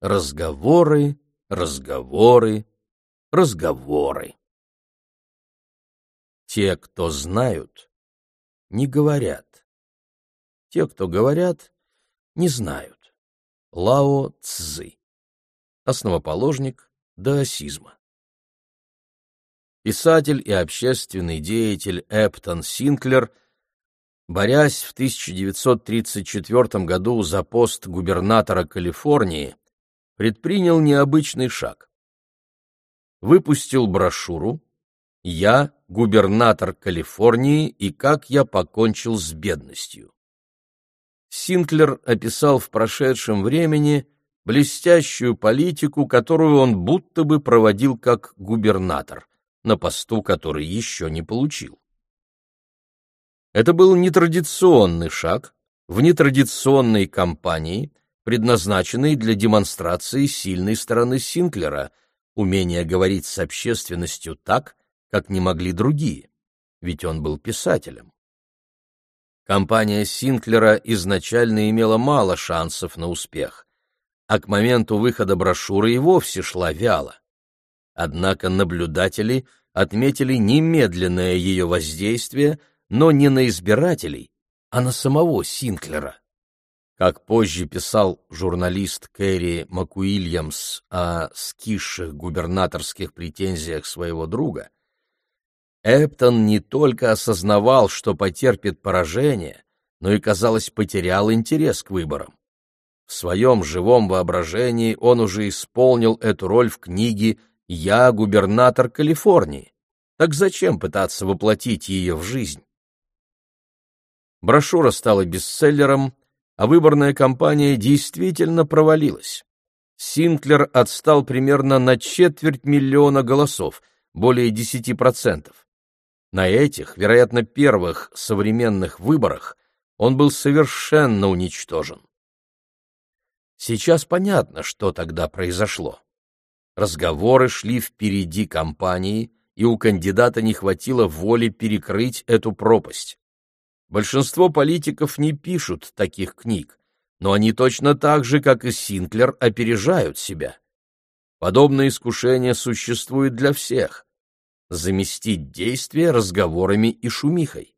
разговоры, разговоры, разговоры. Те, кто знают, не говорят. Те, кто говорят, не знают. Лао Цзы. Основоположник даосизма. Писатель и общественный деятель Эптон Синклер, борясь в 1934 году за пост губернатора Калифорнии, предпринял необычный шаг. Выпустил брошюру «Я губернатор Калифорнии и как я покончил с бедностью». Синклер описал в прошедшем времени блестящую политику, которую он будто бы проводил как губернатор, на посту который еще не получил. Это был нетрадиционный шаг в нетрадиционной кампании, предназначенный для демонстрации сильной стороны Синклера, умения говорить с общественностью так, как не могли другие, ведь он был писателем. Компания Синклера изначально имела мало шансов на успех, а к моменту выхода брошюры и вовсе шла вяло. Однако наблюдатели отметили немедленное ее воздействие, но не на избирателей, а на самого Синклера. Как позже писал журналист Кэрри Макуильямс о скисших губернаторских претензиях своего друга, Эптон не только осознавал, что потерпит поражение, но и, казалось, потерял интерес к выборам. В своем живом воображении он уже исполнил эту роль в книге «Я губернатор Калифорнии». Так зачем пытаться воплотить ее в жизнь? Брошюра стала бестселлером, а выборная кампания действительно провалилась. Синклер отстал примерно на четверть миллиона голосов, более 10%. На этих, вероятно, первых современных выборах он был совершенно уничтожен. Сейчас понятно, что тогда произошло. Разговоры шли впереди кампании, и у кандидата не хватило воли перекрыть эту пропасть. Большинство политиков не пишут таких книг, но они точно так же, как и Синклер, опережают себя. Подобное искушение существует для всех. Заместить действия разговорами и шумихой.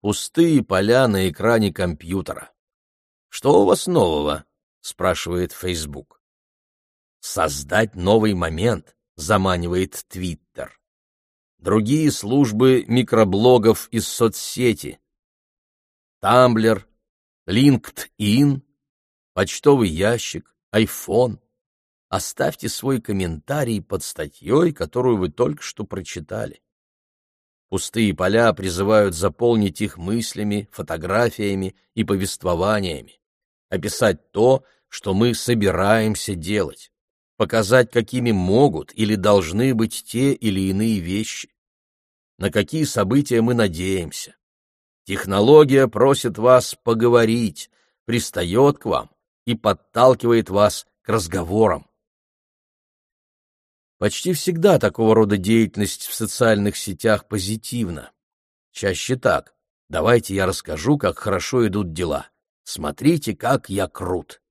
Пустые поля на экране компьютера. «Что у вас нового?» — спрашивает Facebook. «Создать новый момент», — заманивает Твиттер другие службы микроблогов из соцсети. Тамблер, LinkedIn, почтовый ящик, iPhone. Оставьте свой комментарий под статьей, которую вы только что прочитали. Пустые поля призывают заполнить их мыслями, фотографиями и повествованиями, описать то, что мы собираемся делать, показать, какими могут или должны быть те или иные вещи, на какие события мы надеемся. Технология просит вас поговорить, пристает к вам и подталкивает вас к разговорам. Почти всегда такого рода деятельность в социальных сетях позитивна. Чаще так. Давайте я расскажу, как хорошо идут дела. Смотрите, как я крут.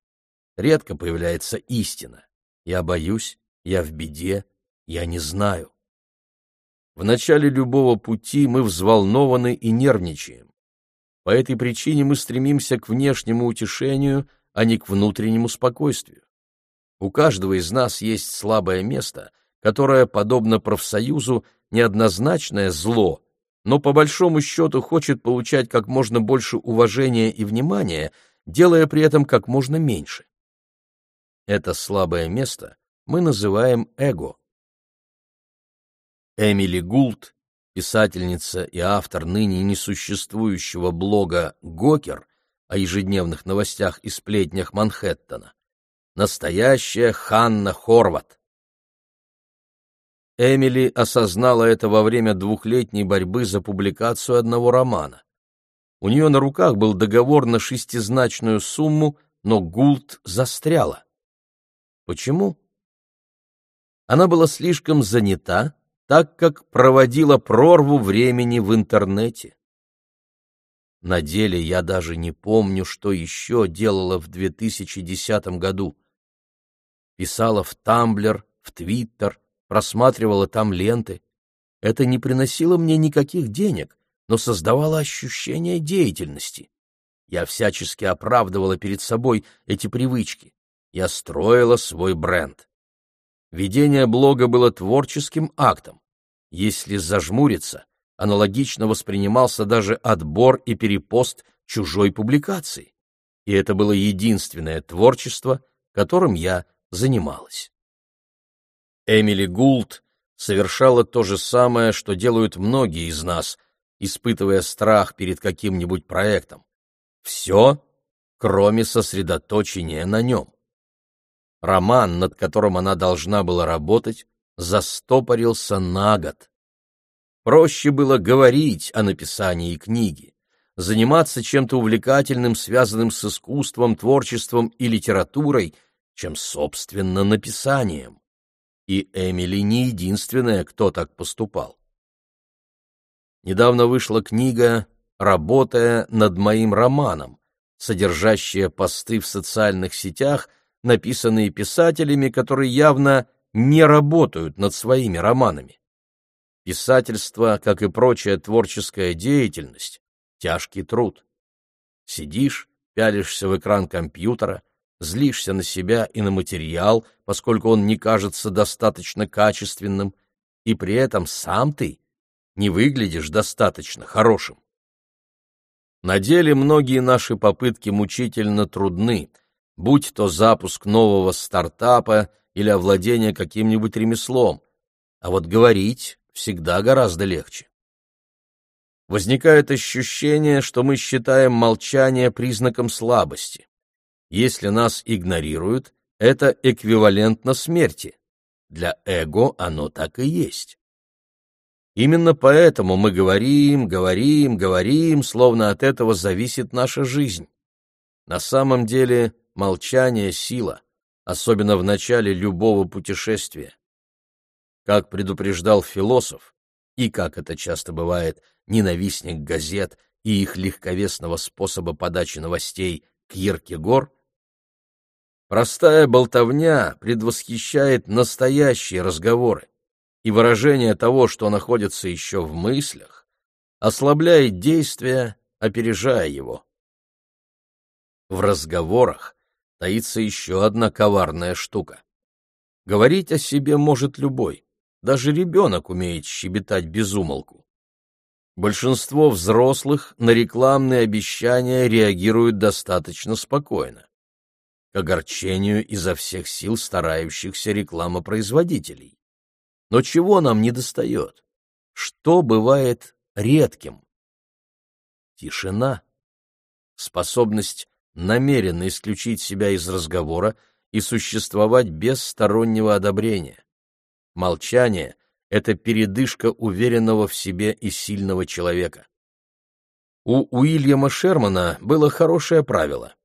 Редко появляется истина. Я боюсь, я в беде, я не знаю. В начале любого пути мы взволнованы и нервничаем. По этой причине мы стремимся к внешнему утешению, а не к внутреннему спокойствию. У каждого из нас есть слабое место, которое, подобно профсоюзу, неоднозначное зло, но по большому счету хочет получать как можно больше уважения и внимания, делая при этом как можно меньше. Это слабое место мы называем эго. Эмили Гулт, писательница и автор ныне несуществующего блога «Гокер» о ежедневных новостях и сплетнях Манхэттена, настоящая Ханна Хорват. Эмили осознала это во время двухлетней борьбы за публикацию одного романа. У нее на руках был договор на шестизначную сумму, но Гулт застряла. Почему? Она была слишком занята, так как проводила прорву времени в интернете. На деле я даже не помню, что еще делала в 2010 году. Писала в Тамблер, в Твиттер, просматривала там ленты. Это не приносило мне никаких денег, но создавало ощущение деятельности. Я всячески оправдывала перед собой эти привычки. Я строила свой бренд. Ведение блога было творческим актом. Если зажмуриться, аналогично воспринимался даже отбор и перепост чужой публикации. И это было единственное творчество, которым я занималась. Эмили Гулт совершала то же самое, что делают многие из нас, испытывая страх перед каким-нибудь проектом. Все, кроме сосредоточения на нем. Роман, над которым она должна была работать, застопорился на год. Проще было говорить о написании книги, заниматься чем-то увлекательным, связанным с искусством, творчеством и литературой, чем, собственно, написанием. И Эмили не единственная, кто так поступал. Недавно вышла книга «Работая над моим романом», содержащая посты в социальных сетях – написанные писателями, которые явно не работают над своими романами. Писательство, как и прочая творческая деятельность, тяжкий труд. Сидишь, пялишься в экран компьютера, злишься на себя и на материал, поскольку он не кажется достаточно качественным, и при этом сам ты не выглядишь достаточно хорошим. На деле многие наши попытки мучительно трудны, будь то запуск нового стартапа или овладение каким-нибудь ремеслом, а вот говорить всегда гораздо легче. Возникает ощущение, что мы считаем молчание признаком слабости. Если нас игнорируют, это эквивалентно смерти. Для эго оно так и есть. Именно поэтому мы говорим, говорим, говорим, словно от этого зависит наша жизнь. На самом деле молчание — сила, особенно в начале любого путешествия. Как предупреждал философ, и, как это часто бывает, ненавистник газет и их легковесного способа подачи новостей Кьеркегор, простая болтовня предвосхищает настоящие разговоры, и выражение того, что находится еще в мыслях, ослабляет действие, опережая его. В разговорах таится еще одна коварная штука. Говорить о себе может любой, даже ребенок умеет щебетать без умолку. Большинство взрослых на рекламные обещания реагируют достаточно спокойно. К огорчению изо всех сил старающихся рекламопроизводителей. Но чего нам не достает? Что бывает редким? Тишина. Способность намеренно исключить себя из разговора и существовать без стороннего одобрения. Молчание — это передышка уверенного в себе и сильного человека. У Уильяма Шермана было хорошее правило.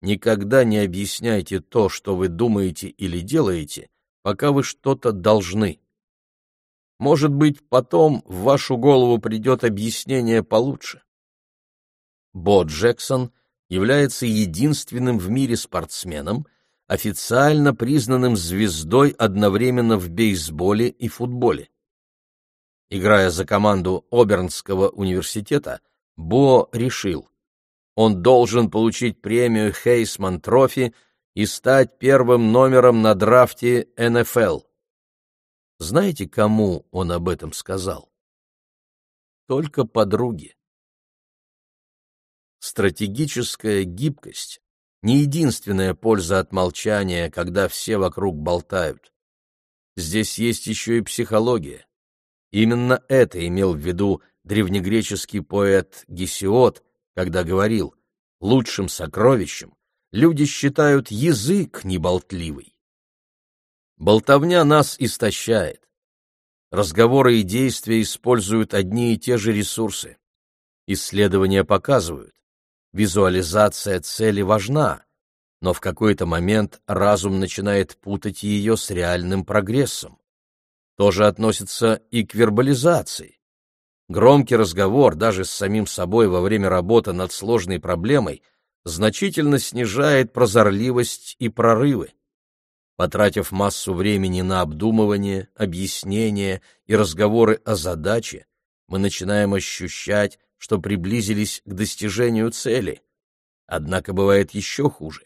Никогда не объясняйте то, что вы думаете или делаете, пока вы что-то должны. Может быть, потом в вашу голову придет объяснение получше. Бо Джексон — является единственным в мире спортсменом, официально признанным звездой одновременно в бейсболе и футболе. Играя за команду Обернского университета, Бо решил, он должен получить премию Хейсман Трофи и стать первым номером на драфте НФЛ. Знаете, кому он об этом сказал? Только подруге. Стратегическая гибкость — не единственная польза от молчания, когда все вокруг болтают. Здесь есть еще и психология. Именно это имел в виду древнегреческий поэт Гесиод, когда говорил «лучшим сокровищем люди считают язык неболтливый». Болтовня нас истощает. Разговоры и действия используют одни и те же ресурсы. Исследования показывают, Визуализация цели важна, но в какой-то момент разум начинает путать ее с реальным прогрессом. То же относится и к вербализации. Громкий разговор даже с самим собой во время работы над сложной проблемой значительно снижает прозорливость и прорывы. Потратив массу времени на обдумывание, объяснение и разговоры о задаче, мы начинаем ощущать, что приблизились к достижению цели. Однако бывает еще хуже.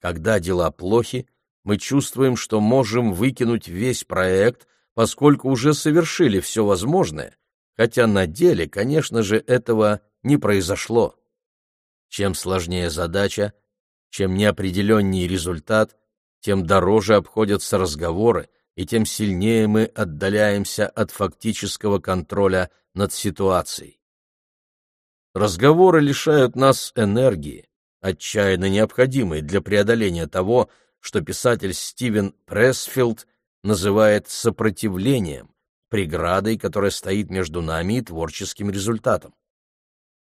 Когда дела плохи, мы чувствуем, что можем выкинуть весь проект, поскольку уже совершили все возможное, хотя на деле, конечно же, этого не произошло. Чем сложнее задача, чем неопределеннее результат, тем дороже обходятся разговоры, и тем сильнее мы отдаляемся от фактического контроля над ситуацией. Разговоры лишают нас энергии, отчаянно необходимой для преодоления того, что писатель Стивен Пресфилд называет сопротивлением, преградой, которая стоит между нами и творческим результатом.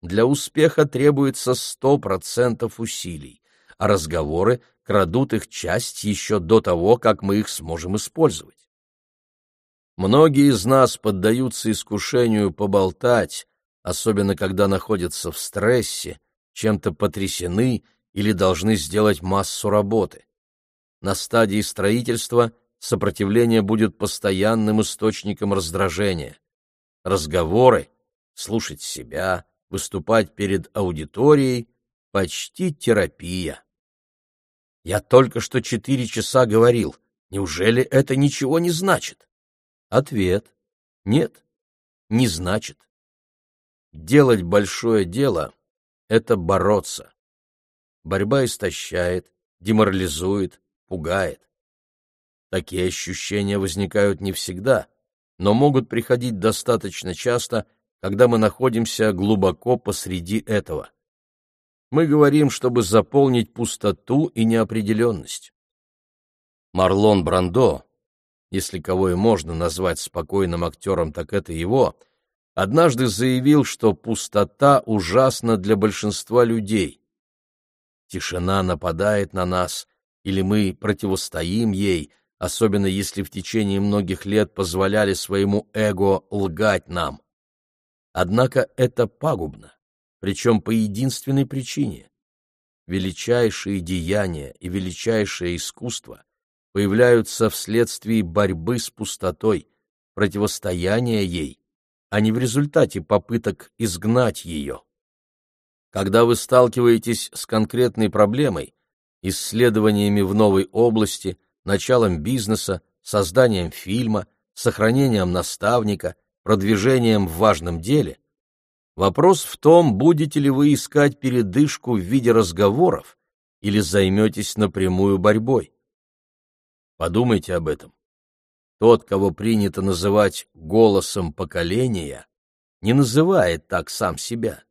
Для успеха требуется сто процентов усилий, а разговоры крадут их часть еще до того, как мы их сможем использовать. Многие из нас поддаются искушению поболтать, особенно когда находятся в стрессе, чем-то потрясены или должны сделать массу работы. На стадии строительства сопротивление будет постоянным источником раздражения. Разговоры, слушать себя, выступать перед аудиторией — почти терапия. Я только что четыре часа говорил. Неужели это ничего не значит? Ответ — нет, не значит. Делать большое дело — это бороться. Борьба истощает, деморализует, пугает. Такие ощущения возникают не всегда, но могут приходить достаточно часто, когда мы находимся глубоко посреди этого. Мы говорим, чтобы заполнить пустоту и неопределенность. Марлон Брандо если кого и можно назвать спокойным актером, так это его, однажды заявил, что пустота ужасна для большинства людей. Тишина нападает на нас, или мы противостоим ей, особенно если в течение многих лет позволяли своему эго лгать нам. Однако это пагубно, причем по единственной причине. Величайшие деяния и величайшее искусство появляются вследствие борьбы с пустотой, противостояния ей, а не в результате попыток изгнать ее. Когда вы сталкиваетесь с конкретной проблемой, исследованиями в новой области, началом бизнеса, созданием фильма, сохранением наставника, продвижением в важном деле, вопрос в том, будете ли вы искать передышку в виде разговоров или займетесь напрямую борьбой. Подумайте об этом. Тот, кого принято называть голосом поколения, не называет так сам себя.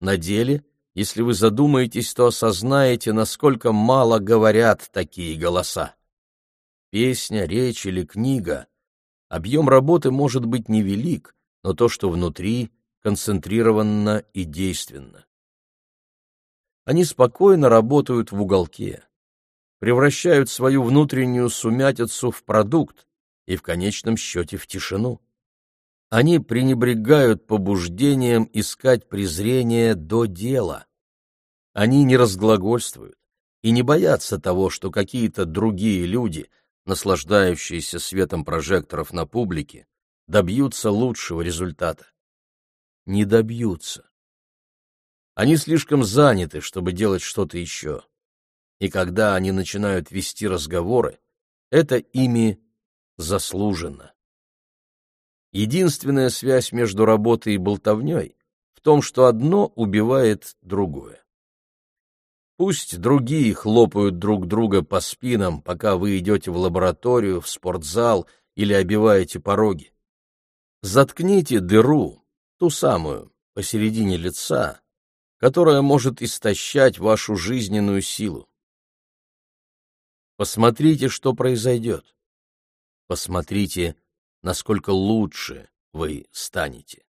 На деле, если вы задумаетесь, то осознаете, насколько мало говорят такие голоса. Песня, речь или книга. Объем работы может быть невелик, но то, что внутри, концентрированно и действенно. Они спокойно работают в уголке превращают свою внутреннюю сумятицу в продукт и в конечном счете в тишину. Они пренебрегают побуждением искать презрение до дела. Они не разглагольствуют и не боятся того, что какие-то другие люди, наслаждающиеся светом прожекторов на публике, добьются лучшего результата. Не добьются. Они слишком заняты, чтобы делать что-то еще и когда они начинают вести разговоры, это ими заслужено. Единственная связь между работой и болтовней в том, что одно убивает другое. Пусть другие хлопают друг друга по спинам, пока вы идете в лабораторию, в спортзал или обиваете пороги. Заткните дыру, ту самую, посередине лица, которая может истощать вашу жизненную силу. Посмотрите, что произойдет. Посмотрите, насколько лучше вы станете.